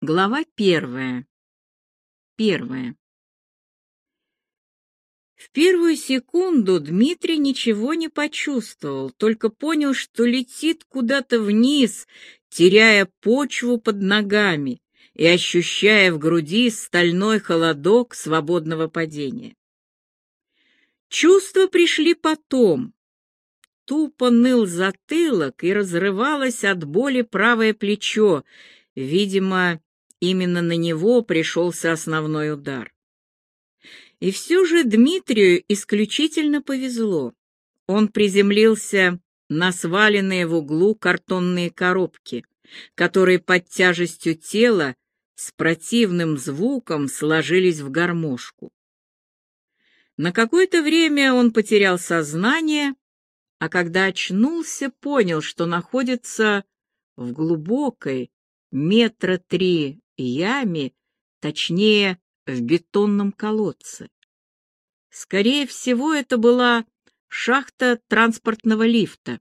Глава первая. Первая. В первую секунду Дмитрий ничего не почувствовал, только понял, что летит куда-то вниз, теряя почву под ногами и ощущая в груди стальной холодок свободного падения. Чувства пришли потом. Тупо ныл затылок и разрывалось от боли правое плечо, видимо, Именно на него пришелся основной удар. И все же Дмитрию исключительно повезло. Он приземлился на сваленные в углу картонные коробки, которые под тяжестью тела с противным звуком сложились в гармошку. На какое-то время он потерял сознание, а когда очнулся, понял, что находится в глубокой, метра три яме, точнее, в бетонном колодце. Скорее всего, это была шахта транспортного лифта,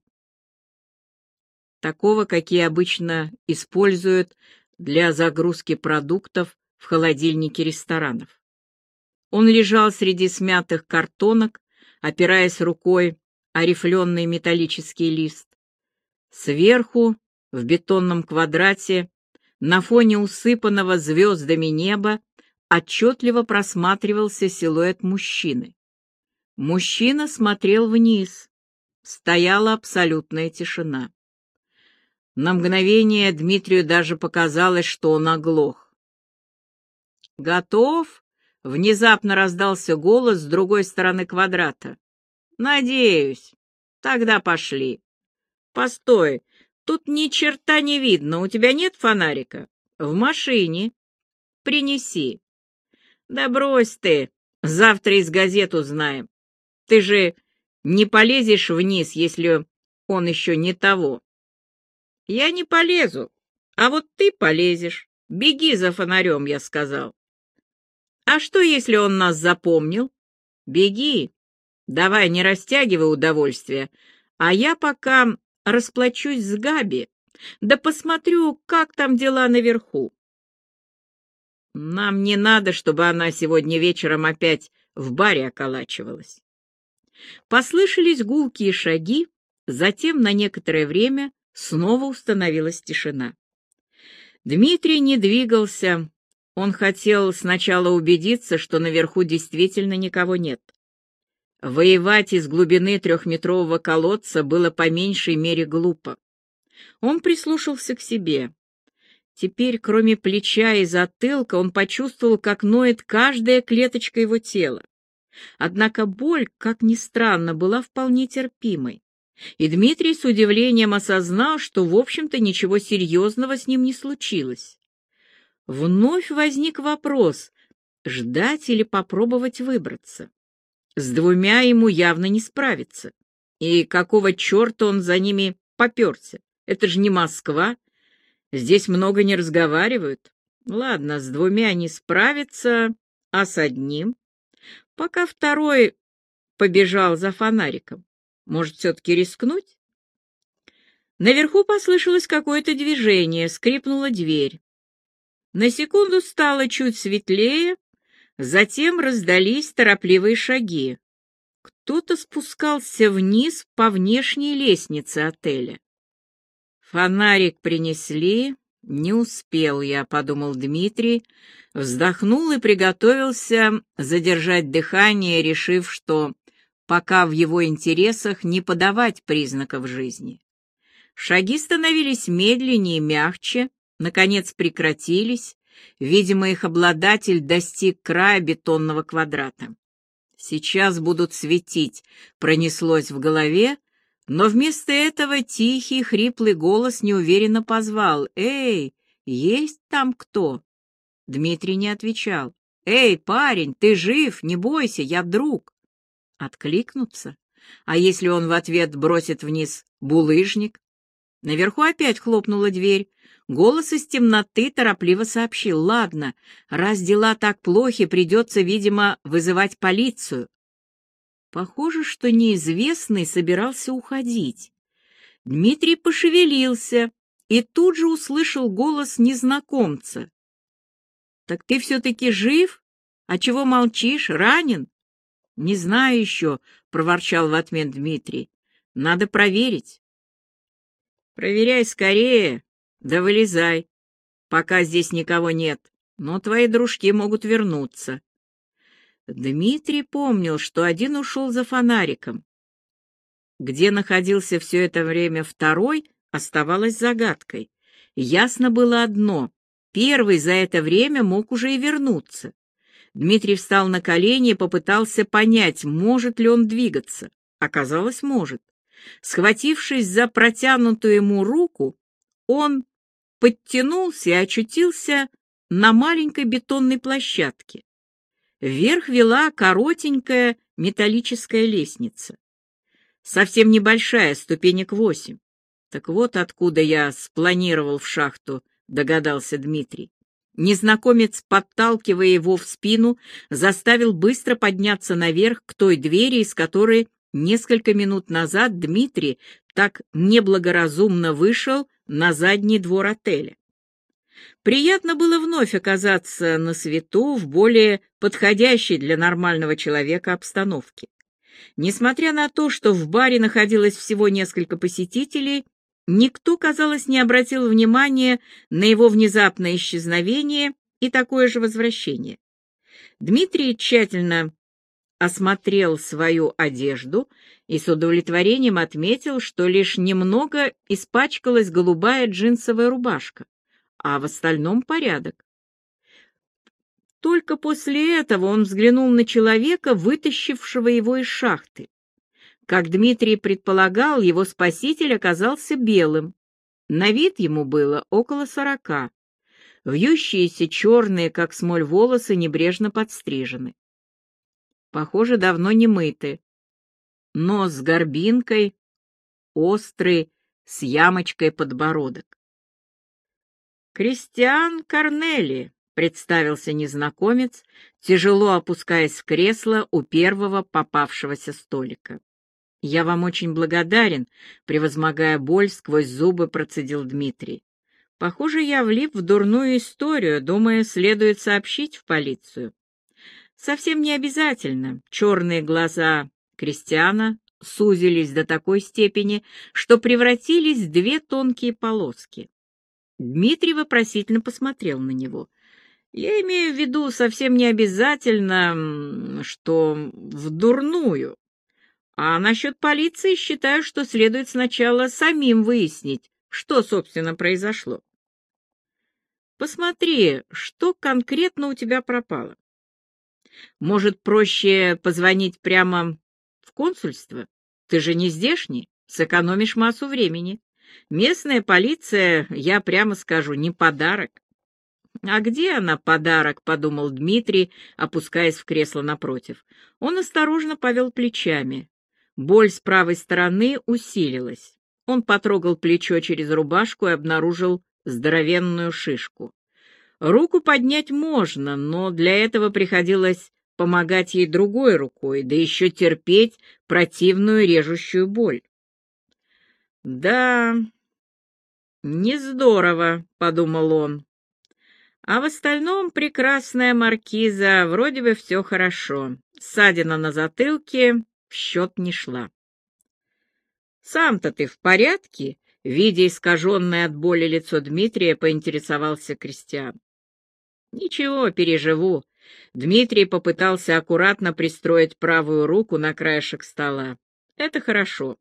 такого, какие обычно используют для загрузки продуктов в холодильнике ресторанов. Он лежал среди смятых картонок, опираясь рукой о рифленый металлический лист. Сверху, в бетонном квадрате, на фоне усыпанного звездами неба отчетливо просматривался силуэт мужчины. Мужчина смотрел вниз. Стояла абсолютная тишина. На мгновение Дмитрию даже показалось, что он оглох. «Готов?» — внезапно раздался голос с другой стороны квадрата. «Надеюсь. Тогда пошли. Постой, Тут ни черта не видно. У тебя нет фонарика? В машине. Принеси. Да брось ты. Завтра из газет узнаем. Ты же не полезешь вниз, если он еще не того. Я не полезу, а вот ты полезешь. Беги за фонарем, я сказал. А что, если он нас запомнил? Беги. Давай, не растягивай удовольствие. А я пока расплачусь с Габи, да посмотрю, как там дела наверху. Нам не надо, чтобы она сегодня вечером опять в баре околачивалась. Послышались гулкие шаги, затем на некоторое время снова установилась тишина. Дмитрий не двигался, он хотел сначала убедиться, что наверху действительно никого нет. Воевать из глубины трехметрового колодца было по меньшей мере глупо. Он прислушался к себе. Теперь, кроме плеча и затылка, он почувствовал, как ноет каждая клеточка его тела. Однако боль, как ни странно, была вполне терпимой. И Дмитрий с удивлением осознал, что, в общем-то, ничего серьезного с ним не случилось. Вновь возник вопрос, ждать или попробовать выбраться. С двумя ему явно не справиться. И какого черта он за ними поперся? Это же не Москва. Здесь много не разговаривают. Ладно, с двумя не справится, а с одним? Пока второй побежал за фонариком. Может, все-таки рискнуть? Наверху послышалось какое-то движение, скрипнула дверь. На секунду стало чуть светлее, Затем раздались торопливые шаги. Кто-то спускался вниз по внешней лестнице отеля. Фонарик принесли, не успел я, подумал Дмитрий, вздохнул и приготовился задержать дыхание, решив, что пока в его интересах не подавать признаков жизни. Шаги становились медленнее и мягче, наконец прекратились, Видимо, их обладатель достиг края бетонного квадрата. Сейчас будут светить, пронеслось в голове, но вместо этого тихий, хриплый голос неуверенно позвал. «Эй, есть там кто?» Дмитрий не отвечал. «Эй, парень, ты жив? Не бойся, я друг!» Откликнуться? А если он в ответ бросит вниз булыжник? Наверху опять хлопнула дверь, Голос из темноты торопливо сообщил. «Ладно, раз дела так плохи, придется, видимо, вызывать полицию». Похоже, что неизвестный собирался уходить. Дмитрий пошевелился и тут же услышал голос незнакомца. Так ты все-таки жив? А чего молчишь? Ранен? Не знаю еще, проворчал в ответ Дмитрий. Надо проверить. Проверяй скорее, да вылезай, пока здесь никого нет, но твои дружки могут вернуться. Дмитрий помнил, что один ушел за фонариком. Где находился все это время второй, оставалось загадкой. Ясно было одно — первый за это время мог уже и вернуться. Дмитрий встал на колени и попытался понять, может ли он двигаться. Оказалось, может. Схватившись за протянутую ему руку, он подтянулся и очутился на маленькой бетонной площадке. Вверх вела коротенькая металлическая лестница. Совсем небольшая, ступенек восемь. Так вот откуда я спланировал в шахту, догадался Дмитрий. Незнакомец, подталкивая его в спину, заставил быстро подняться наверх к той двери, из которой несколько минут назад Дмитрий так неблагоразумно вышел на задний двор отеля. Приятно было вновь оказаться на свету в более подходящей для нормального человека обстановке. Несмотря на то, что в баре находилось всего несколько посетителей, никто, казалось, не обратил внимания на его внезапное исчезновение и такое же возвращение. Дмитрий тщательно осмотрел свою одежду и с удовлетворением отметил, что лишь немного испачкалась голубая джинсовая рубашка, а в остальном порядок. Только после этого он взглянул на человека, вытащившего его из шахты. Как Дмитрий предполагал, его спаситель оказался белым. На вид ему было около сорока. Вьющиеся черные, как смоль, волосы небрежно подстрижены. Похоже, давно не мыты. Нос с горбинкой, острый, с ямочкой подбородок. «Кристиан Корнели», — представился незнакомец, тяжело опускаясь в кресло у первого попавшегося столика. «Я вам очень благодарен», — превозмогая боль, сквозь зубы процедил Дмитрий. «Похоже, я влип в дурную историю, думая, следует сообщить в полицию». «Совсем не обязательно». Черные глаза Кристиана сузились до такой степени, что превратились в две тонкие полоски. Дмитрий вопросительно посмотрел на него. «Я имею в виду совсем не обязательно, что в дурную. А насчет полиции считаю, что следует сначала самим выяснить, что, собственно, произошло. Посмотри, что конкретно у тебя пропало. Может, проще позвонить прямо в консульство? Ты же не здешний, сэкономишь массу времени. Местная полиция, я прямо скажу, не подарок. «А где она, подарок?» — подумал Дмитрий, опускаясь в кресло напротив. Он осторожно повел плечами. Боль с правой стороны усилилась. Он потрогал плечо через рубашку и обнаружил здоровенную шишку. Руку поднять можно, но для этого приходилось помогать ей другой рукой, да еще терпеть противную режущую боль. «Да, не здорово», — подумал он. А в остальном прекрасная маркиза, вроде бы все хорошо. Ссадина на затылке в счет не шла. «Сам-то ты в порядке?» Видя искаженное от боли лицо Дмитрия, поинтересовался Кристиан. «Ничего, переживу». Дмитрий попытался аккуратно пристроить правую руку на краешек стола. «Это хорошо.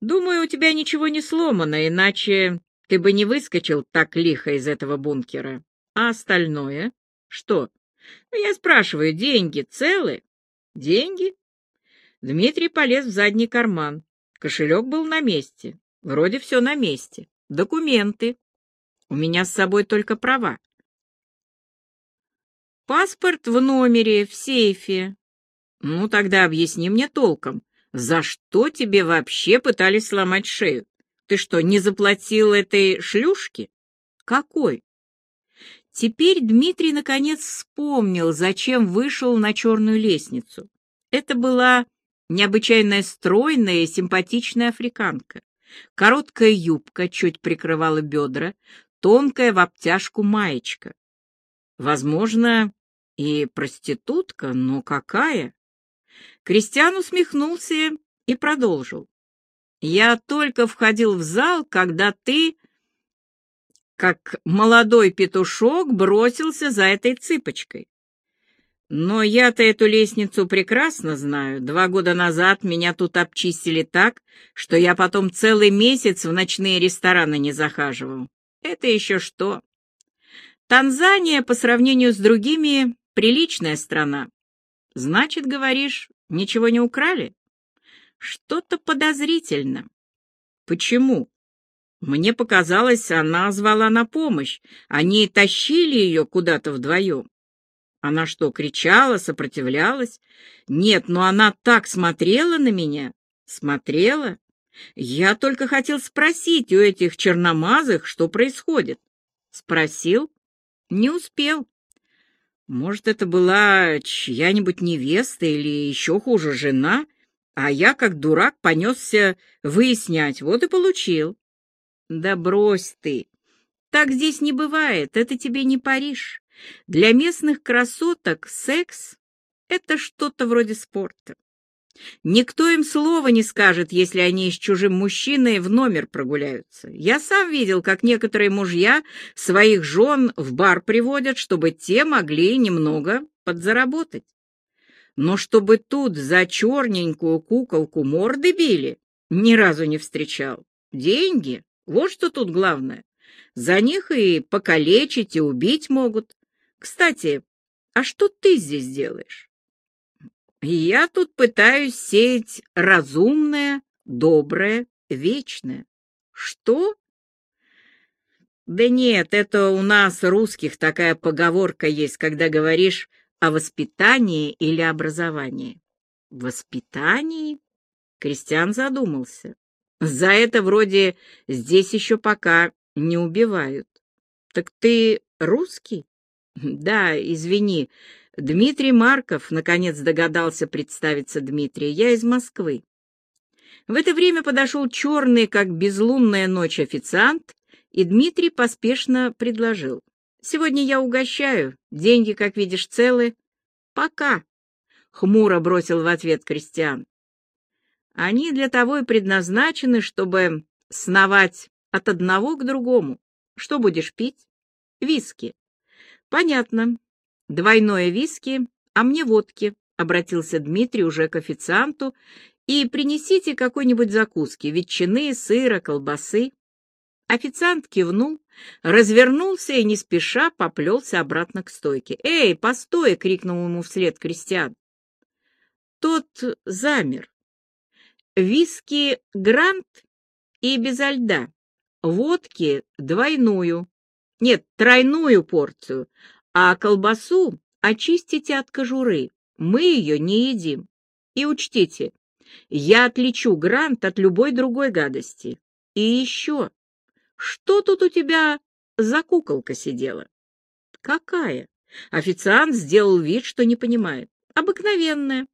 Думаю, у тебя ничего не сломано, иначе ты бы не выскочил так лихо из этого бункера. А остальное? Что? Ну, я спрашиваю, деньги целы? Деньги? Дмитрий полез в задний карман. Кошелек был на месте. Вроде все на месте. Документы. У меня с собой только права. Паспорт в номере, в сейфе. Ну, тогда объясни мне толком, за что тебе вообще пытались сломать шею? Ты что, не заплатил этой шлюшке? Какой? Теперь Дмитрий наконец вспомнил, зачем вышел на черную лестницу. Это была необычайно стройная и симпатичная африканка. Короткая юбка чуть прикрывала бедра, тонкая в обтяжку маечка. Возможно, и проститутка, но какая? Кристиан усмехнулся и продолжил. Я только входил в зал, когда ты, как молодой петушок, бросился за этой цыпочкой. Но я-то эту лестницу прекрасно знаю. Два года назад меня тут обчистили так, что я потом целый месяц в ночные рестораны не захаживал. Это еще что? Танзания по сравнению с другими приличная страна. Значит, говоришь, ничего не украли? Что-то подозрительно. Почему? Мне показалось, она звала на помощь. Они тащили ее куда-то вдвоем. Она что, кричала, сопротивлялась? Нет, но она так смотрела на меня. Смотрела? Я только хотел спросить у этих черномазых, что происходит. Спросил? Не успел. Может, это была чья-нибудь невеста или еще хуже жена, а я, как дурак, понесся выяснять, вот и получил. Да брось ты. Так здесь не бывает, это тебе не Париж. Для местных красоток секс — это что-то вроде спорта. Никто им слова не скажет, если они с чужим мужчиной в номер прогуляются. Я сам видел, как некоторые мужья своих жен в бар приводят, чтобы те могли немного подзаработать. Но чтобы тут за черненькую куколку морды били, ни разу не встречал. Деньги — вот что тут главное. За них и покалечить, и убить могут. Кстати, а что ты здесь делаешь? Я тут пытаюсь сеять разумное, доброе, вечное. Что? Да нет, это у нас, русских, такая поговорка есть, когда говоришь о воспитании или образовании. Воспитании? Кристиан задумался. За это вроде здесь еще пока не убивают. Так ты русский? Да, извини. Дмитрий Марков, наконец догадался представиться Дмитрий. Я из Москвы. В это время подошел черный, как безлунная ночь, официант, и Дмитрий поспешно предложил. «Сегодня я угощаю. Деньги, как видишь, целы. Пока», — хмуро бросил в ответ Кристиан. «Они для того и предназначены, чтобы сновать от одного к другому. Что будешь пить? Виски. Понятно. Двойное виски, а мне водки, обратился Дмитрий уже к официанту, и принесите какой-нибудь закуски, ветчины, сыра, колбасы. Официант кивнул, развернулся и не спеша поплелся обратно к стойке. «Эй, постой!» — крикнул ему вслед Кристиан. Тот замер. Виски «Грант» и безо льда, водки двойную, нет, тройную порцию, а колбасу очистите от кожуры. Мы ее не едим. И учтите, я отличу грант от любой другой гадости. И еще, что тут у тебя за куколка сидела? Какая? Официант сделал вид, что не понимает. Обыкновенная.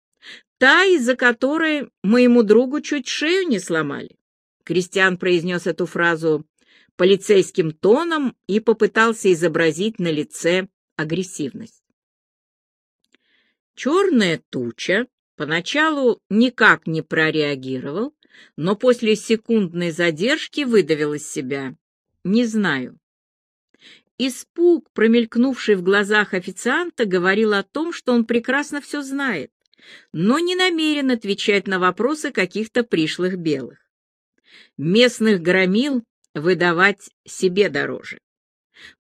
Та, из-за которой моему другу чуть шею не сломали. Кристиан произнес эту фразу полицейским тоном и попытался изобразить на лице агрессивность. Черная туча поначалу никак не прореагировал, но после секундной задержки выдавил из себя «не знаю». Испуг, промелькнувший в глазах официанта, говорил о том, что он прекрасно все знает, но не намерен отвечать на вопросы каких-то пришлых белых. Местных громил выдавать себе дороже.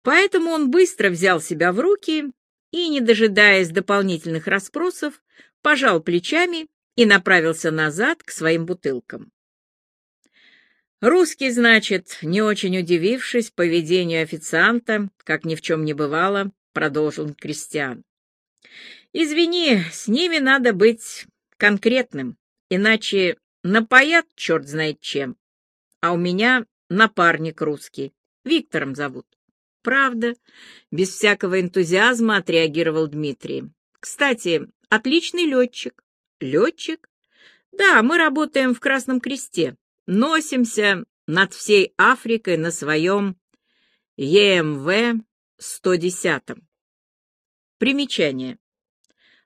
Поэтому он быстро взял себя в руки и, не дожидаясь дополнительных расспросов, пожал плечами и направился назад к своим бутылкам. Русский, значит, не очень удивившись поведению официанта, как ни в чем не бывало, продолжил Кристиан. «Извини, с ними надо быть конкретным, иначе напоят черт знает чем. А у меня напарник русский. Виктором зовут. Правда, без всякого энтузиазма отреагировал Дмитрий. Кстати, отличный летчик. Летчик? Да, мы работаем в Красном Кресте. Носимся над всей Африкой на своем ЕМВ-110. Примечание.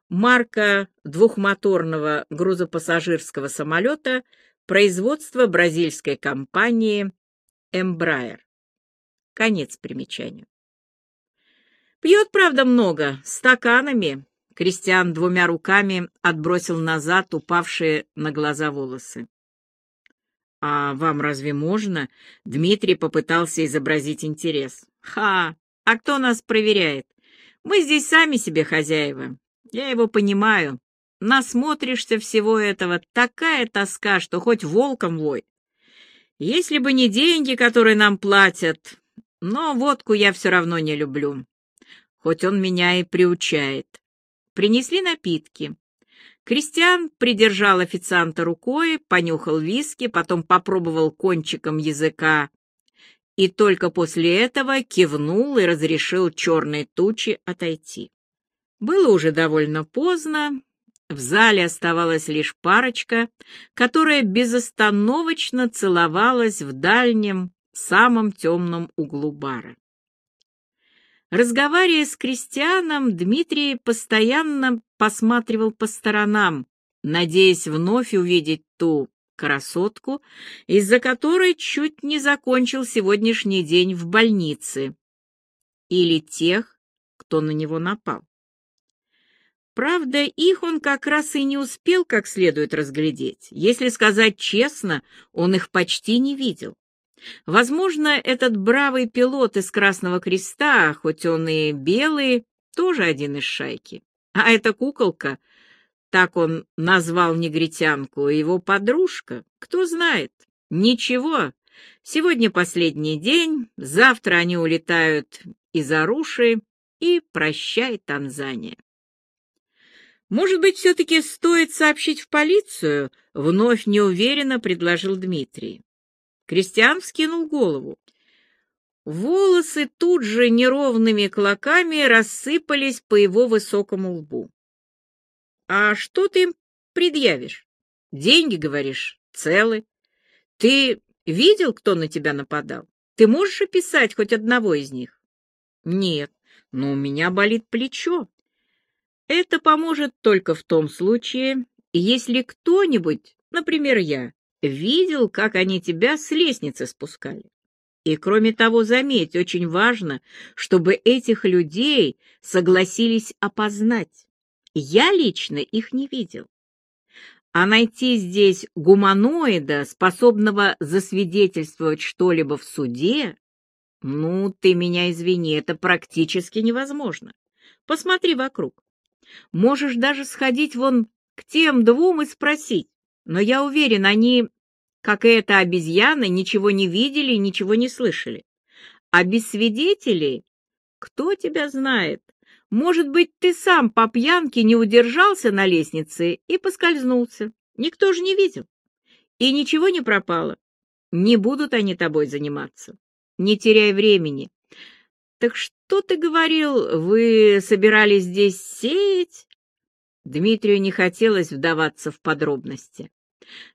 Марка двухмоторного грузопассажирского самолета производства бразильской компании Embraer. Конец примечания. Пьет, правда, много, стаканами. Кристиан двумя руками отбросил назад упавшие на глаза волосы. «А вам разве можно?» Дмитрий попытался изобразить интерес. «Ха! А кто нас проверяет? Мы здесь сами себе хозяева. Я его понимаю. Насмотришься всего этого, такая тоска, что хоть волком вой. Если бы не деньги, которые нам платят, но водку я все равно не люблю, хоть он меня и приучает. Принесли напитки. Кристиан придержал официанта рукой, понюхал виски, потом попробовал кончиком языка и только после этого кивнул и разрешил черной тучи отойти. Было уже довольно поздно, в зале оставалась лишь парочка, которая безостановочно целовалась в дальнем, самом темном углу бара. Разговаривая с крестьяном, Дмитрий постоянно посматривал по сторонам, надеясь вновь увидеть ту красотку, из-за которой чуть не закончил сегодняшний день в больнице, или тех, кто на него напал. Правда, их он как раз и не успел как следует разглядеть. Если сказать честно, он их почти не видел. Возможно, этот бравый пилот из Красного Креста, хоть он и белый, тоже один из шайки. А эта куколка, так он назвал негритянку, его подружка, кто знает. Ничего, сегодня последний день, завтра они улетают из Аруши, и прощай, Танзания. «Может быть, все-таки стоит сообщить в полицию?» — вновь неуверенно предложил Дмитрий. Кристиан вскинул голову. Волосы тут же неровными клоками рассыпались по его высокому лбу. «А что ты им предъявишь? Деньги, говоришь, целы. Ты видел, кто на тебя нападал? Ты можешь описать хоть одного из них?» «Нет, но у меня болит плечо. Это поможет только в том случае, если кто-нибудь, например, я, видел, как они тебя с лестницы спускали. И кроме того, заметь, очень важно, чтобы этих людей согласились опознать. Я лично их не видел. А найти здесь гуманоида, способного засвидетельствовать что-либо в суде, ну, ты меня извини, это практически невозможно. Посмотри вокруг. Можешь даже сходить вон к тем двум и спросить. Но я уверен, они, как и эта обезьяна, ничего не видели и ничего не слышали. А без свидетелей кто тебя знает? Может быть, ты сам по пьянке не удержался на лестнице и поскользнулся. Никто же не видел. И ничего не пропало. Не будут они тобой заниматься. Не теряй времени. «Так что ты говорил, вы собирались здесь сеять?» Дмитрию не хотелось вдаваться в подробности.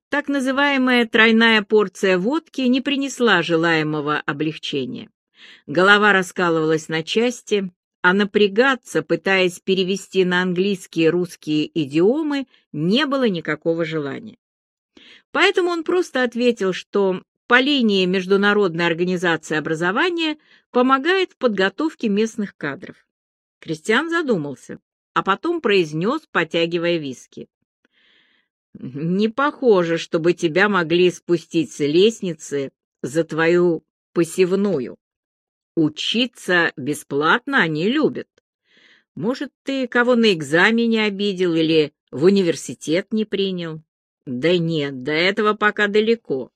Так называемая тройная порция водки не принесла желаемого облегчения. Голова раскалывалась на части, а напрягаться, пытаясь перевести на английские русские идиомы, не было никакого желания. Поэтому он просто ответил, что по линии Международной организации образования помогает в подготовке местных кадров. Кристиан задумался, а потом произнес, потягивая виски. «Не похоже, чтобы тебя могли спустить с лестницы за твою посевную. Учиться бесплатно они любят. Может, ты кого на экзамене обидел или в университет не принял? Да нет, до этого пока далеко.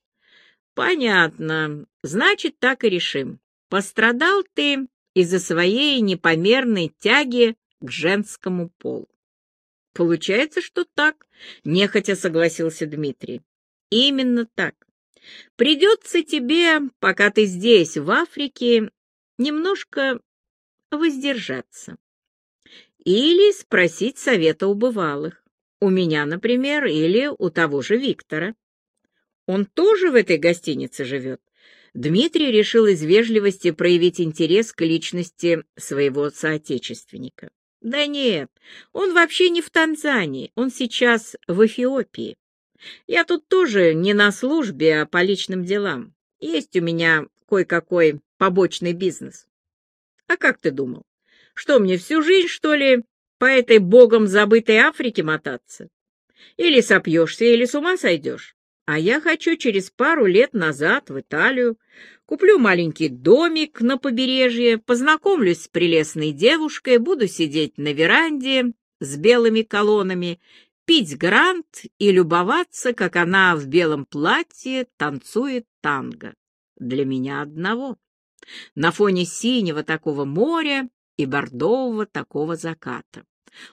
Понятно. Значит, так и решим. Пострадал ты из-за своей непомерной тяги к женскому полу. Получается, что так, нехотя согласился Дмитрий. Именно так. Придется тебе, пока ты здесь, в Африке, немножко воздержаться. Или спросить совета у бывалых. У меня, например, или у того же Виктора. Он тоже в этой гостинице живет? Дмитрий решил из вежливости проявить интерес к личности своего соотечественника. Да нет, он вообще не в Танзании, он сейчас в Эфиопии. Я тут тоже не на службе, а по личным делам. Есть у меня кое-какой побочный бизнес. А как ты думал? Что, мне всю жизнь, что ли, по этой богом забытой Африке мотаться? Или сопьешься, или с ума сойдешь? А я хочу через пару лет назад в Италию, куплю маленький домик на побережье, познакомлюсь с прелестной девушкой, буду сидеть на веранде с белыми колоннами, пить грант и любоваться, как она в белом платье танцует танго. Для меня одного. На фоне синего такого моря и бордового такого заката.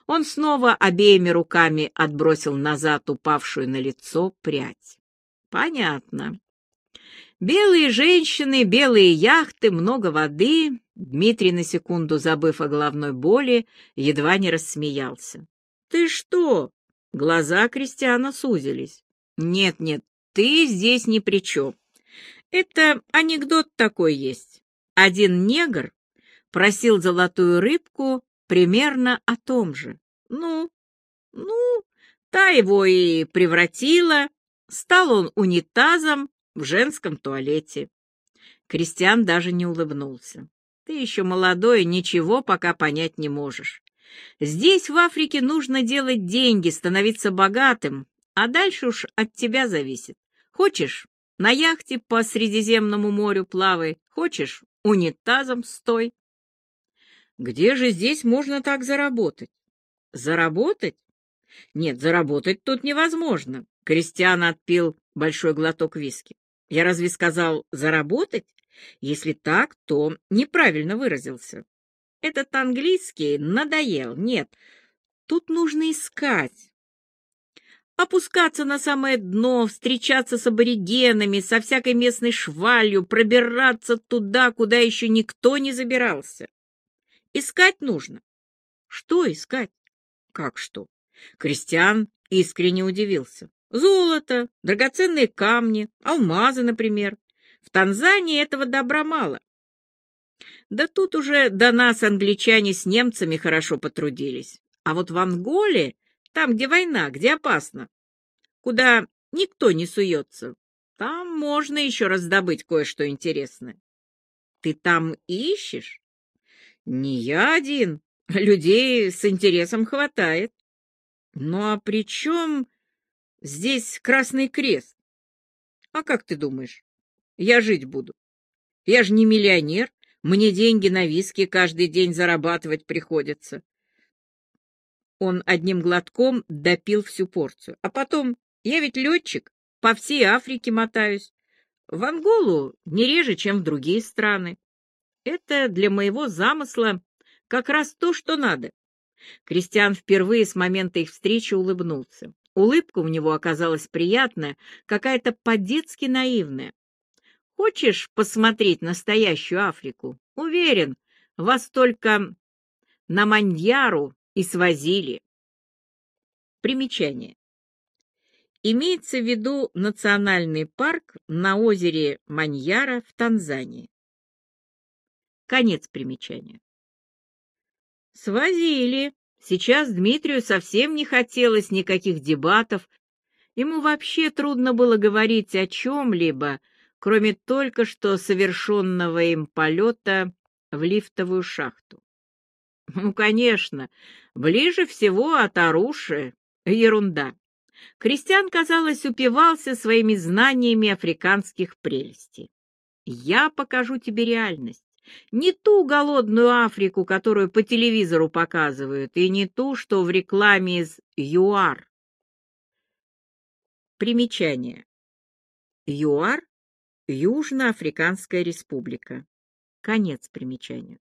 Он снова обеими руками отбросил назад упавшую на лицо прядь. Понятно. Белые женщины, белые яхты, много воды. Дмитрий, на секунду забыв о головной боли, едва не рассмеялся. Ты что? Глаза Кристиана сузились. Нет, нет, ты здесь ни при чем. Это анекдот такой есть. Один негр просил золотую рыбку примерно о том же. Ну, ну, та его и превратила. Стал он унитазом в женском туалете. Кристиан даже не улыбнулся. Ты еще молодой, ничего пока понять не можешь. Здесь, в Африке, нужно делать деньги, становиться богатым, а дальше уж от тебя зависит. Хочешь, на яхте по Средиземному морю плавай, хочешь, унитазом стой. Где же здесь можно так заработать? Заработать? Нет, заработать тут невозможно. Кристиан отпил большой глоток виски. Я разве сказал «заработать»? Если так, то неправильно выразился. Этот английский надоел. Нет, тут нужно искать. Опускаться на самое дно, встречаться с аборигенами, со всякой местной швалью, пробираться туда, куда еще никто не забирался. Искать нужно. Что искать? Как что? Кристиан искренне удивился. Золото, драгоценные камни, алмазы, например. В Танзании этого добра мало. Да тут уже до нас англичане с немцами хорошо потрудились. А вот в Анголе, там, где война, где опасно, куда никто не суется, там можно еще раздобыть кое-что интересное. Ты там ищешь? Не я один. Людей с интересом хватает. Ну а при чем здесь Красный Крест? А как ты думаешь? Я жить буду. Я же не миллионер, мне деньги на виски каждый день зарабатывать приходится. Он одним глотком допил всю порцию. А потом, я ведь летчик, по всей Африке мотаюсь. В Анголу не реже, чем в другие страны. Это для моего замысла как раз то, что надо. Кристиан впервые с момента их встречи улыбнулся. Улыбка у него оказалась приятная, какая-то по-детски наивная. Хочешь посмотреть настоящую Африку? Уверен, вас только на Маньяру и свозили. Примечание. Имеется в виду национальный парк на озере Маньяра в Танзании. Конец примечания. Свозили. Сейчас Дмитрию совсем не хотелось никаких дебатов. Ему вообще трудно было говорить о чем-либо, кроме только что совершенного им полета в лифтовую шахту. Ну, конечно, ближе всего от Аруши ерунда. Кристиан, казалось, упивался своими знаниями африканских прелестей. Я покажу тебе реальность. Не ту голодную Африку, которую по телевизору показывают, и не ту, что в рекламе из ЮАР. Примечание. ЮАР – Южноафриканская республика. Конец примечания.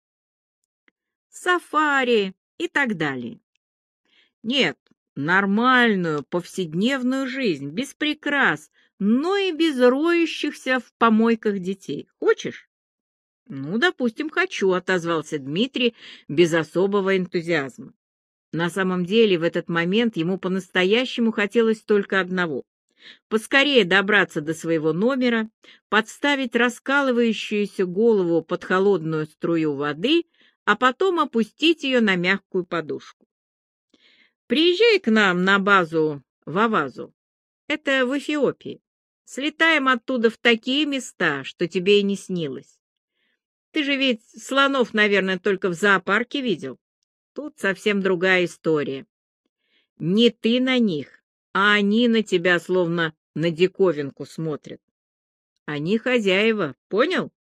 Сафари и так далее. Нет, нормальную повседневную жизнь, без прикрас, но и без роющихся в помойках детей. Хочешь? «Ну, допустим, хочу», — отозвался Дмитрий без особого энтузиазма. На самом деле, в этот момент ему по-настоящему хотелось только одного — поскорее добраться до своего номера, подставить раскалывающуюся голову под холодную струю воды, а потом опустить ее на мягкую подушку. Приезжай к нам на базу в Авазу. Это в Эфиопии. Слетаем оттуда в такие места, что тебе и не снилось. Ты же ведь слонов, наверное, только в зоопарке видел. Тут совсем другая история. Не ты на них, а они на тебя словно на диковинку смотрят. Они хозяева, понял?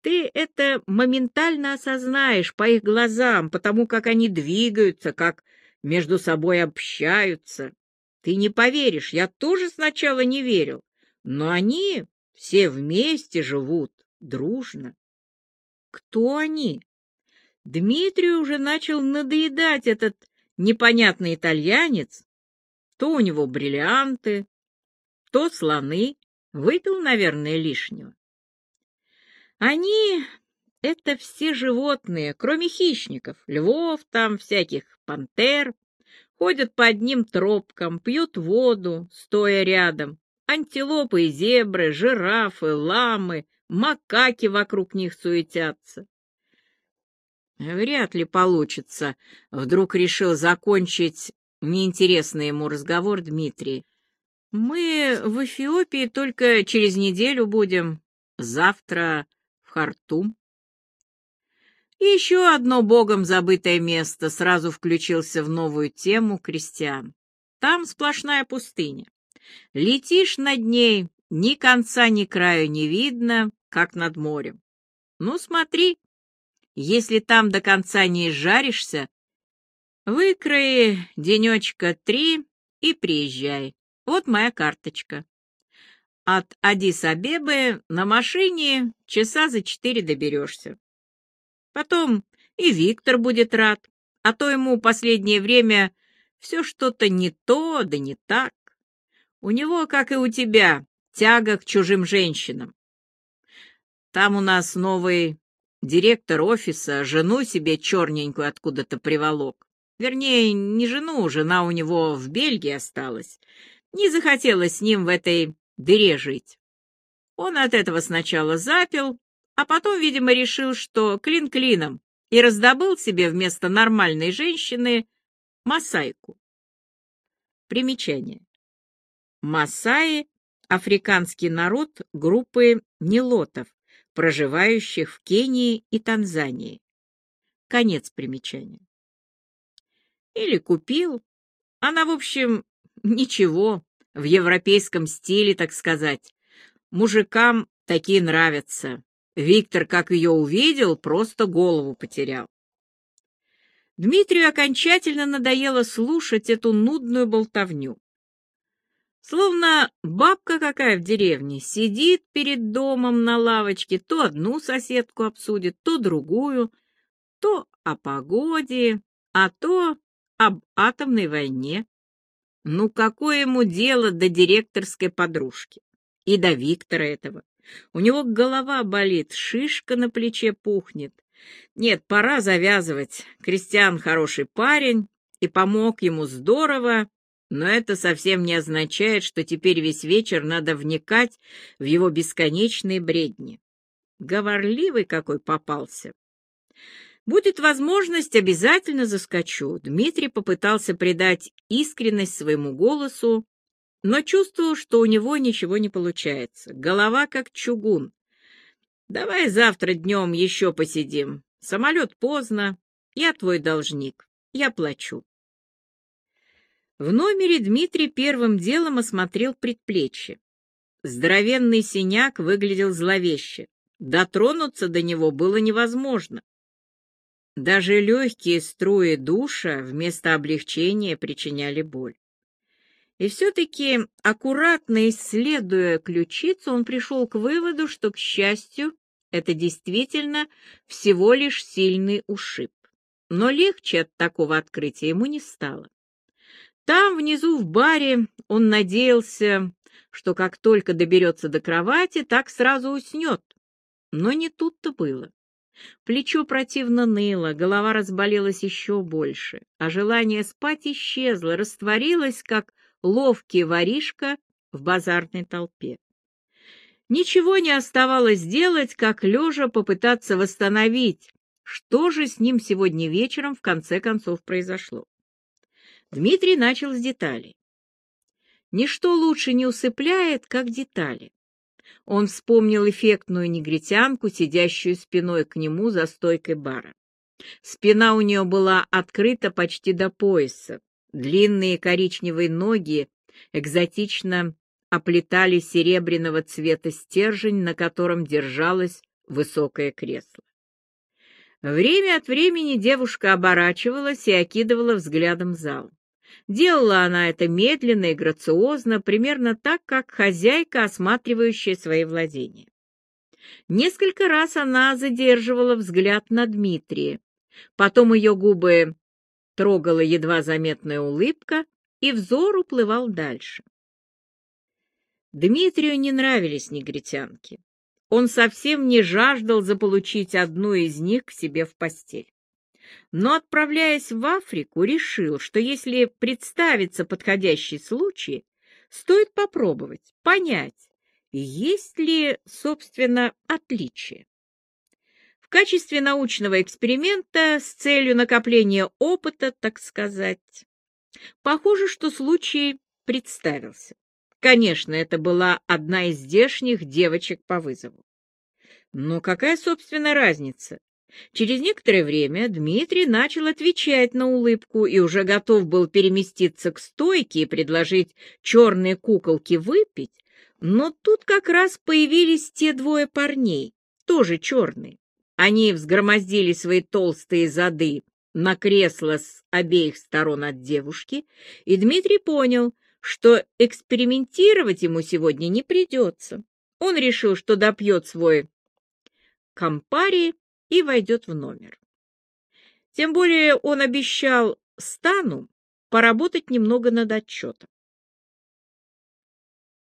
Ты это моментально осознаешь по их глазам, потому как они двигаются, как между собой общаются. Ты не поверишь, я тоже сначала не верил, но они все вместе живут, дружно. Кто они? Дмитрию уже начал надоедать этот непонятный итальянец. То у него бриллианты, то слоны. Выпил, наверное, лишнего. Они — это все животные, кроме хищников, львов там, всяких пантер, ходят по одним тропкам, пьют воду, стоя рядом. Антилопы и зебры, жирафы, ламы, макаки вокруг них суетятся. Вряд ли получится, вдруг решил закончить неинтересный ему разговор Дмитрий. Мы в Эфиопии только через неделю будем, завтра в Хартум. И еще одно богом забытое место сразу включился в новую тему крестьян. Там сплошная пустыня. Летишь над ней, ни конца, ни краю не видно, как над морем. Ну, смотри, если там до конца не изжаришься, выкрои денечка три и приезжай. Вот моя карточка. От Адис-Абебы на машине часа за четыре доберешься. Потом и Виктор будет рад, а то ему последнее время все что-то не то, да не так. У него, как и у тебя, тяга к чужим женщинам. Там у нас новый директор офиса жену себе черненькую откуда-то приволок. Вернее, не жену, жена у него в Бельгии осталась. Не захотелось с ним в этой дыре жить. Он от этого сначала запил, а потом, видимо, решил, что клин клином, и раздобыл себе вместо нормальной женщины масайку. Примечание. Масаи — африканский народ группы нилотов, проживающих в Кении и Танзании. Конец примечания. Или купил. Она, в общем, ничего, в европейском стиле, так сказать. Мужикам такие нравятся. Виктор, как ее увидел, просто голову потерял. Дмитрию окончательно надоело слушать эту нудную болтовню. Словно бабка какая в деревне сидит перед домом на лавочке, то одну соседку обсудит, то другую, то о погоде, а то об атомной войне. Ну какое ему дело до директорской подружки и до Виктора этого? У него голова болит, шишка на плече пухнет. Нет, пора завязывать. Кристиан хороший парень и помог ему здорово, но это совсем не означает, что теперь весь вечер надо вникать в его бесконечные бредни. Говорливый какой попался. Будет возможность, обязательно заскочу. Дмитрий попытался придать искренность своему голосу, но чувствовал, что у него ничего не получается. Голова как чугун. Давай завтра днем еще посидим. Самолет поздно. Я твой должник. Я плачу. В номере Дмитрий первым делом осмотрел предплечье. Здоровенный синяк выглядел зловеще. Дотронуться до него было невозможно. Даже легкие струи душа вместо облегчения причиняли боль. И все-таки, аккуратно исследуя ключицу, он пришел к выводу, что, к счастью, это действительно всего лишь сильный ушиб. Но легче от такого открытия ему не стало. Там, внизу, в баре, он надеялся, что как только доберется до кровати, так сразу уснет. Но не тут-то было. Плечо противно ныло, голова разболелась еще больше, а желание спать исчезло, растворилось, как ловкий воришка в базарной толпе. Ничего не оставалось делать, как лежа попытаться восстановить что же с ним сегодня вечером в конце концов произошло. Дмитрий начал с деталей. Ничто лучше не усыпляет, как детали. Он вспомнил эффектную негритянку, сидящую спиной к нему за стойкой бара. Спина у нее была открыта почти до пояса. Длинные коричневые ноги экзотично оплетали серебряного цвета стержень, на котором держалось высокое кресло. Время от времени девушка оборачивалась и окидывала взглядом зал. Делала она это медленно и грациозно, примерно так, как хозяйка, осматривающая свои владения. Несколько раз она задерживала взгляд на Дмитрия. Потом ее губы трогала едва заметная улыбка, и взор уплывал дальше. Дмитрию не нравились негритянки. Он совсем не жаждал заполучить одну из них к себе в постель. Но, отправляясь в Африку, решил, что если представится подходящий случай, стоит попробовать, понять, есть ли, собственно, отличие. В качестве научного эксперимента с целью накопления опыта, так сказать, похоже, что случай представился. Конечно, это была одна из здешних девочек по вызову. Но какая, собственно, разница? Через некоторое время Дмитрий начал отвечать на улыбку и уже готов был переместиться к стойке и предложить черной куколке выпить, но тут как раз появились те двое парней, тоже черные. Они взгромоздили свои толстые зады на кресло с обеих сторон от девушки, и Дмитрий понял, что экспериментировать ему сегодня не придется. Он решил, что допьет свой компари и войдет в номер. Тем более он обещал Стану поработать немного над отчетом.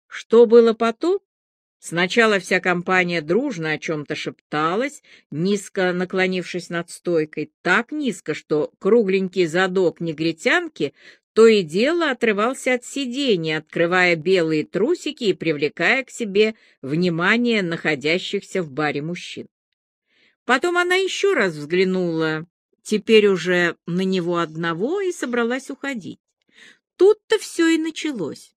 Что было потом? Сначала вся компания дружно о чем-то шепталась, низко наклонившись над стойкой, так низко, что кругленький задок негритянки то и дело отрывался от сиденья, открывая белые трусики и привлекая к себе внимание находящихся в баре мужчин. Потом она еще раз взглянула, теперь уже на него одного, и собралась уходить. Тут-то все и началось.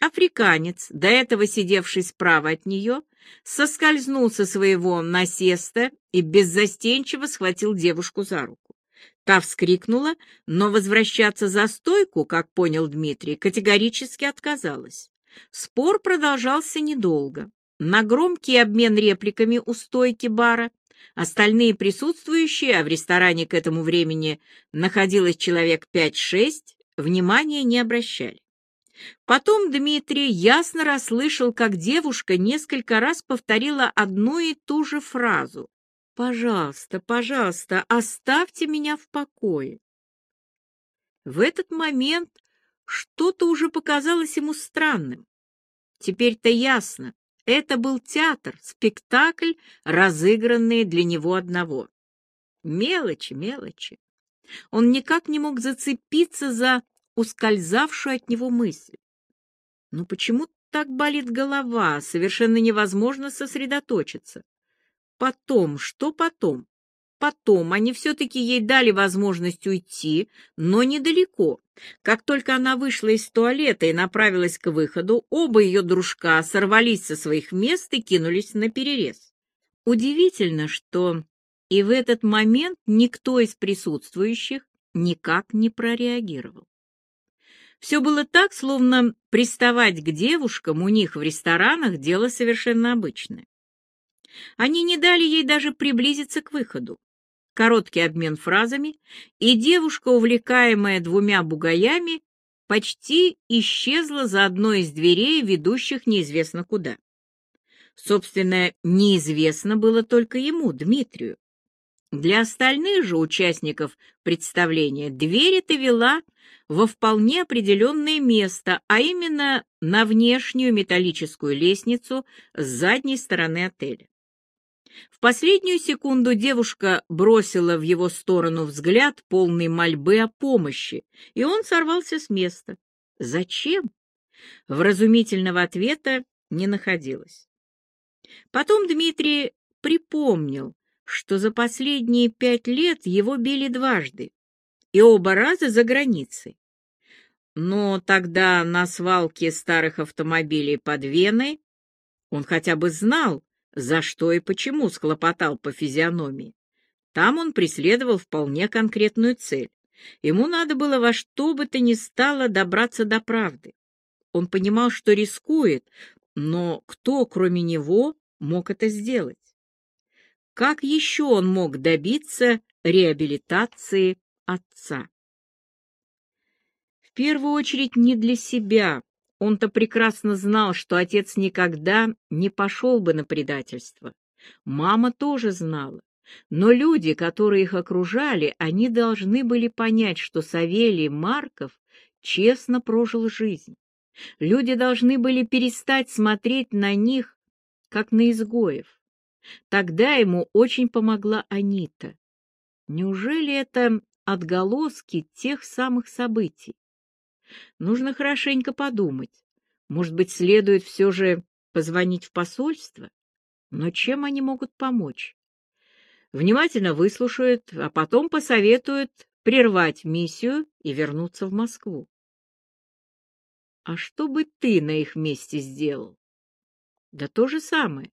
Африканец, до этого сидевший справа от нее, соскользнул со своего насеста и беззастенчиво схватил девушку за руку. Та вскрикнула, но возвращаться за стойку, как понял Дмитрий, категорически отказалась. Спор продолжался недолго. На громкий обмен репликами у стойки бара остальные присутствующие, а в ресторане к этому времени находилось человек 5-6, внимания не обращали. Потом Дмитрий ясно расслышал, как девушка несколько раз повторила одну и ту же фразу Пожалуйста, пожалуйста, оставьте меня в покое. В этот момент что-то уже показалось ему странным. Теперь-то ясно, это был театр, спектакль, разыгранный для него одного. Мелочи, мелочи. Он никак не мог зацепиться за ускользавшую от него мысль. Но почему так болит голова, совершенно невозможно сосредоточиться. Потом, что потом? Потом они все-таки ей дали возможность уйти, но недалеко. Как только она вышла из туалета и направилась к выходу, оба ее дружка сорвались со своих мест и кинулись на перерез. Удивительно, что и в этот момент никто из присутствующих никак не прореагировал. Все было так, словно приставать к девушкам у них в ресторанах дело совершенно обычное. Они не дали ей даже приблизиться к выходу. Короткий обмен фразами, и девушка, увлекаемая двумя бугаями, почти исчезла за одной из дверей, ведущих неизвестно куда. Собственно, неизвестно было только ему, Дмитрию. Для остальных же участников представления дверь эта вела во вполне определенное место, а именно на внешнюю металлическую лестницу с задней стороны отеля. В последнюю секунду девушка бросила в его сторону взгляд, полный мольбы о помощи, и он сорвался с места. Зачем? Вразумительного ответа не находилось. Потом Дмитрий припомнил, что за последние пять лет его били дважды, и оба раза за границей. Но тогда на свалке старых автомобилей под Веной он хотя бы знал, за что и почему схлопотал по физиономии. Там он преследовал вполне конкретную цель. Ему надо было во что бы то ни стало добраться до правды. Он понимал, что рискует, но кто, кроме него, мог это сделать? Как еще он мог добиться реабилитации отца? В первую очередь не для себя. Он-то прекрасно знал, что отец никогда не пошел бы на предательство. Мама тоже знала. Но люди, которые их окружали, они должны были понять, что Савелий Марков честно прожил жизнь. Люди должны были перестать смотреть на них, как на изгоев. Тогда ему очень помогла Анита. Неужели это отголоски тех самых событий? Нужно хорошенько подумать. Может быть, следует все же позвонить в посольство? Но чем они могут помочь? Внимательно выслушают, а потом посоветуют прервать миссию и вернуться в Москву. А что бы ты на их месте сделал? Да то же самое.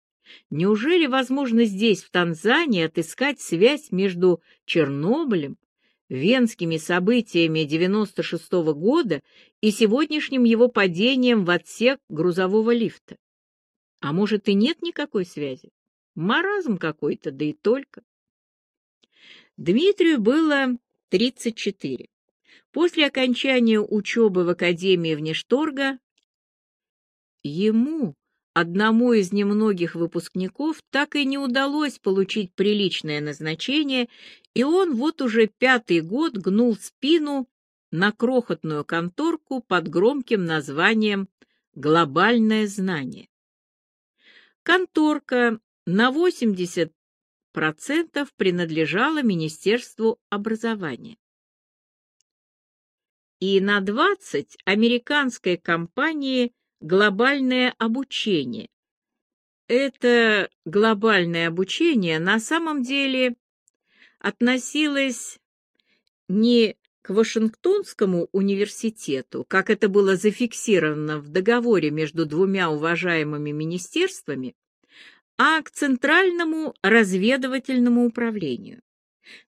Неужели возможно здесь, в Танзании, отыскать связь между Чернобылем, венскими событиями 96 -го года и сегодняшним его падением в отсек грузового лифта? А может и нет никакой связи? Маразм какой-то, да и только. Дмитрию было 34. После окончания учебы в Академии Внешторга ему, одному из немногих выпускников, так и не удалось получить приличное назначение, и он вот уже пятый год гнул спину на крохотную конторку под громким названием «Глобальное знание». Конторка на 80% принадлежала Министерству образования и на 20 американской компании «Глобальное обучение». Это глобальное обучение на самом деле относилось не к Вашингтонскому университету, как это было зафиксировано в договоре между двумя уважаемыми министерствами, а к Центральному разведывательному управлению.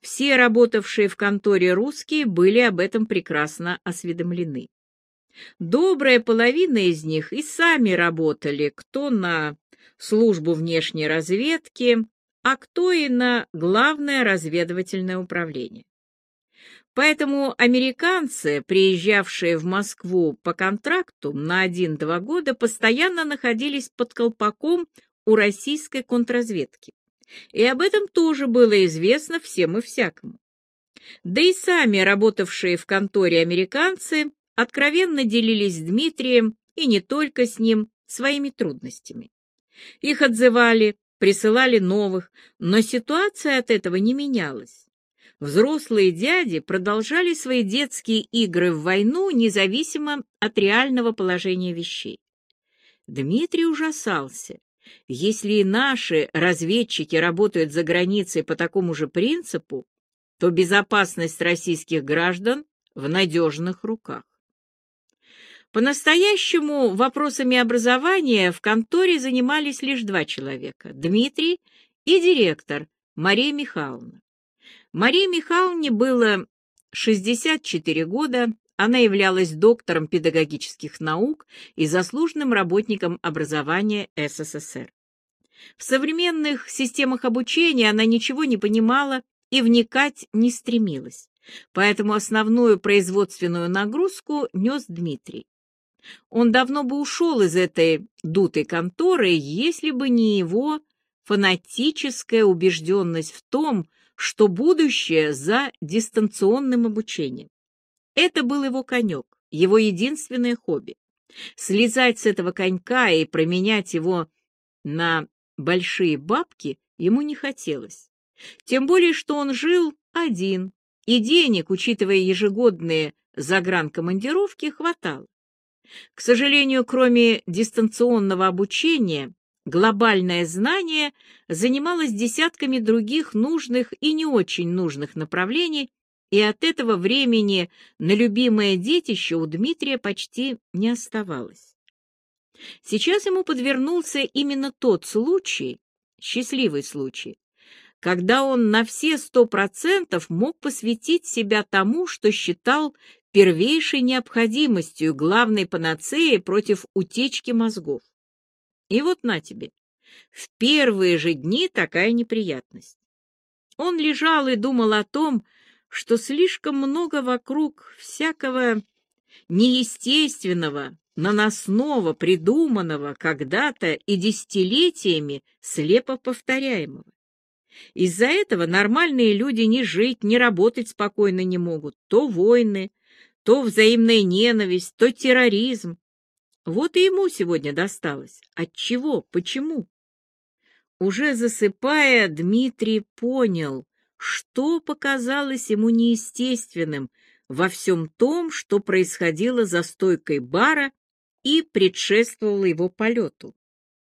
Все работавшие в конторе русские были об этом прекрасно осведомлены. Добрая половина из них и сами работали, кто на службу внешней разведки, а кто и на главное разведывательное управление. Поэтому американцы, приезжавшие в Москву по контракту на один-два года, постоянно находились под колпаком у российской контрразведки и об этом тоже было известно всем и всякому. Да и сами работавшие в конторе американцы откровенно делились с Дмитрием и не только с ним своими трудностями. Их отзывали, присылали новых, но ситуация от этого не менялась. Взрослые дяди продолжали свои детские игры в войну независимо от реального положения вещей. Дмитрий ужасался, если и наши разведчики работают за границей по такому же принципу, то безопасность российских граждан в надежных руках. По-настоящему вопросами образования в конторе занимались лишь два человека – Дмитрий и директор Мария Михайловна. Марии Михайловне было 64 года, она являлась доктором педагогических наук и заслуженным работником образования СССР. В современных системах обучения она ничего не понимала и вникать не стремилась, поэтому основную производственную нагрузку нес Дмитрий. Он давно бы ушел из этой дутой конторы, если бы не его фанатическая убежденность в том, что будущее за дистанционным обучением. Это был его конек, его единственное хобби. Слезать с этого конька и променять его на большие бабки ему не хотелось. Тем более, что он жил один, и денег, учитывая ежегодные загранкомандировки, хватало. К сожалению, кроме дистанционного обучения, Глобальное знание занималось десятками других нужных и не очень нужных направлений, и от этого времени на любимое детище у Дмитрия почти не оставалось. Сейчас ему подвернулся именно тот случай, счастливый случай, когда он на все сто процентов мог посвятить себя тому, что считал первейшей необходимостью, главной панацеей против утечки мозгов. И вот на тебе, в первые же дни такая неприятность. Он лежал и думал о том, что слишком много вокруг всякого неестественного, наносного, придуманного когда-то и десятилетиями слепо повторяемого. Из-за этого нормальные люди ни жить, ни работать спокойно не могут. То войны, то взаимная ненависть, то терроризм. Вот и ему сегодня досталось. От чего? Почему? Уже засыпая, Дмитрий понял, что показалось ему неестественным во всем том, что происходило за стойкой бара и предшествовало его полету.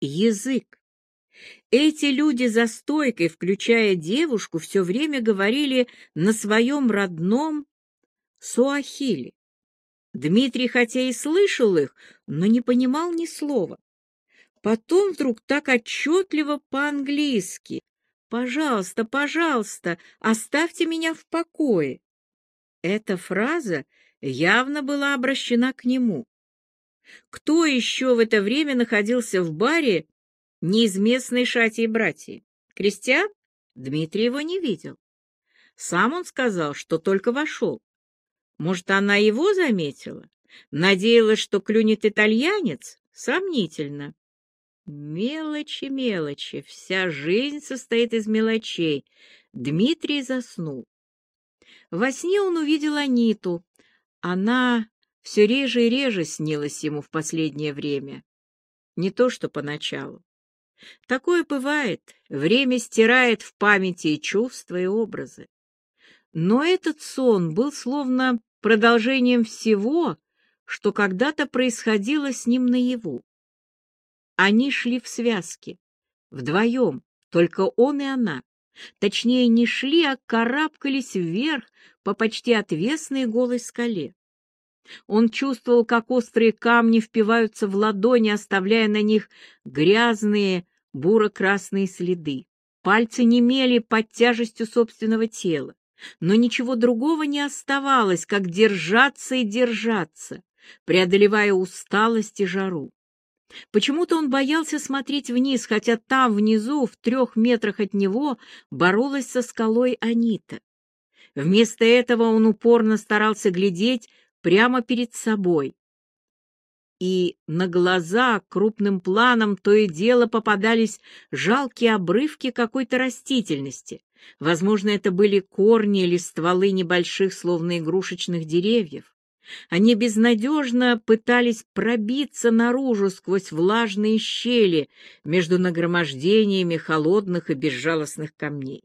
Язык. Эти люди за стойкой, включая девушку, все время говорили на своем родном суахили. Дмитрий хотя и слышал их, но не понимал ни слова. Потом вдруг так отчетливо по-английски. «Пожалуйста, пожалуйста, оставьте меня в покое». Эта фраза явно была обращена к нему. Кто еще в это время находился в баре не из местной шати и братьи? Крестьян? Дмитрий его не видел. Сам он сказал, что только вошел. Может, она его заметила? Надеялась, что клюнет итальянец? Сомнительно. Мелочи, мелочи, вся жизнь состоит из мелочей. Дмитрий заснул. Во сне он увидел Аниту. Она все реже и реже снилась ему в последнее время. Не то что поначалу. Такое бывает, время стирает в памяти и чувства, и образы. Но этот сон был словно продолжением всего, что когда-то происходило с ним наяву. Они шли в связке, вдвоем, только он и она. Точнее, не шли, а карабкались вверх по почти отвесной голой скале. Он чувствовал, как острые камни впиваются в ладони, оставляя на них грязные буро-красные следы. Пальцы немели под тяжестью собственного тела. Но ничего другого не оставалось, как держаться и держаться, преодолевая усталость и жару. Почему-то он боялся смотреть вниз, хотя там, внизу, в трех метрах от него, боролась со скалой Анита. Вместо этого он упорно старался глядеть прямо перед собой. И на глаза крупным планом то и дело попадались жалкие обрывки какой-то растительности. Возможно, это были корни или стволы небольших, словно игрушечных деревьев. Они безнадежно пытались пробиться наружу сквозь влажные щели между нагромождениями холодных и безжалостных камней.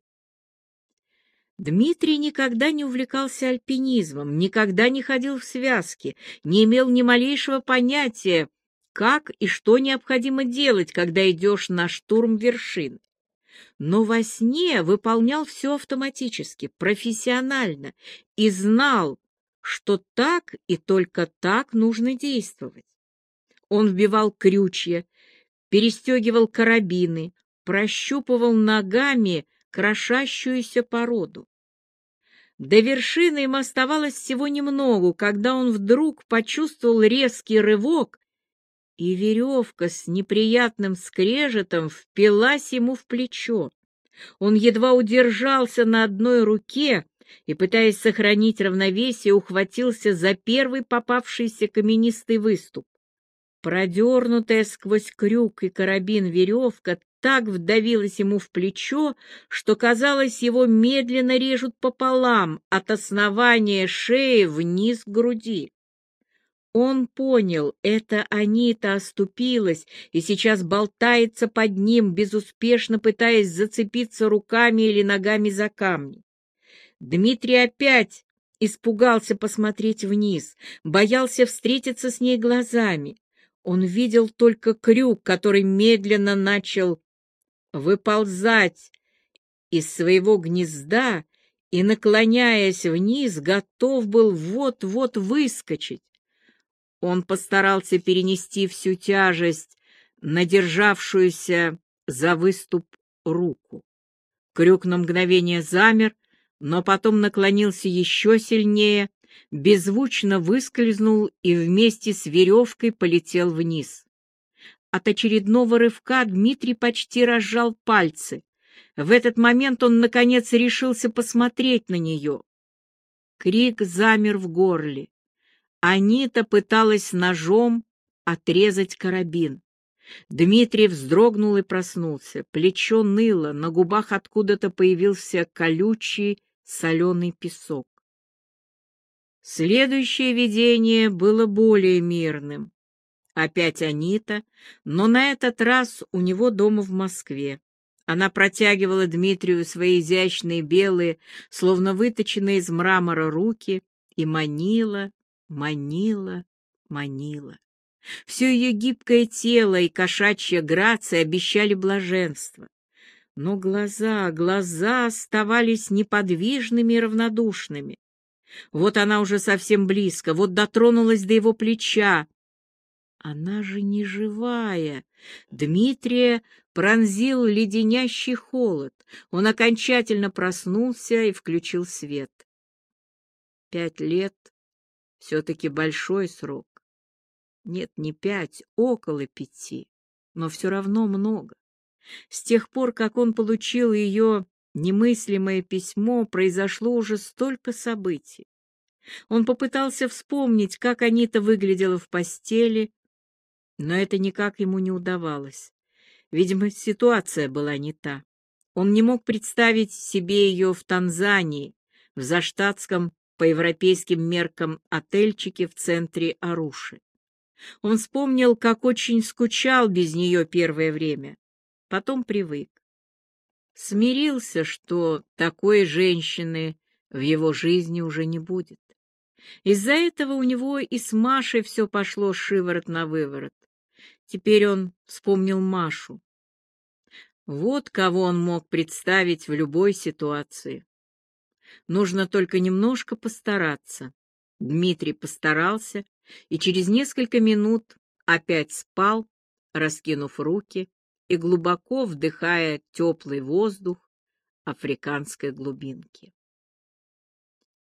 Дмитрий никогда не увлекался альпинизмом, никогда не ходил в связки, не имел ни малейшего понятия, как и что необходимо делать, когда идешь на штурм вершин но во сне выполнял все автоматически, профессионально и знал, что так и только так нужно действовать. Он вбивал крючья, перестегивал карабины, прощупывал ногами крошащуюся породу. До вершины им оставалось всего немного, когда он вдруг почувствовал резкий рывок и веревка с неприятным скрежетом впилась ему в плечо. Он едва удержался на одной руке и, пытаясь сохранить равновесие, ухватился за первый попавшийся каменистый выступ. Продернутая сквозь крюк и карабин веревка так вдавилась ему в плечо, что, казалось, его медленно режут пополам от основания шеи вниз к груди. Он понял, это Анита оступилась и сейчас болтается под ним, безуспешно пытаясь зацепиться руками или ногами за камни. Дмитрий опять испугался посмотреть вниз, боялся встретиться с ней глазами. Он видел только крюк, который медленно начал выползать из своего гнезда и, наклоняясь вниз, готов был вот-вот выскочить. Он постарался перенести всю тяжесть на державшуюся за выступ руку. Крюк на мгновение замер, но потом наклонился еще сильнее, беззвучно выскользнул и вместе с веревкой полетел вниз. От очередного рывка Дмитрий почти разжал пальцы. В этот момент он, наконец, решился посмотреть на нее. Крик замер в горле. Анита пыталась ножом отрезать карабин. Дмитрий вздрогнул и проснулся. Плечо ныло, на губах откуда-то появился колючий соленый песок. Следующее видение было более мирным. Опять Анита, но на этот раз у него дома в Москве. Она протягивала Дмитрию свои изящные белые, словно выточенные из мрамора руки, и манила, манила, манила. Все ее гибкое тело и кошачья грация обещали блаженство. Но глаза, глаза оставались неподвижными и равнодушными. Вот она уже совсем близко, вот дотронулась до его плеча. Она же не живая. Дмитрия пронзил леденящий холод. Он окончательно проснулся и включил свет. Пять лет — все-таки большой срок. Нет, не пять, около пяти, но все равно много. С тех пор, как он получил ее немыслимое письмо, произошло уже столько событий. Он попытался вспомнить, как Анита выглядела в постели, но это никак ему не удавалось. Видимо, ситуация была не та. Он не мог представить себе ее в Танзании, в заштатском по европейским меркам отельчике в центре Аруши. Он вспомнил, как очень скучал без нее первое время, потом привык. Смирился, что такой женщины в его жизни уже не будет. Из-за этого у него и с Машей все пошло шиворот на выворот. Теперь он вспомнил Машу. Вот кого он мог представить в любой ситуации. Нужно только немножко постараться. Дмитрий постарался и через несколько минут опять спал, раскинув руки и глубоко вдыхая теплый воздух африканской глубинки.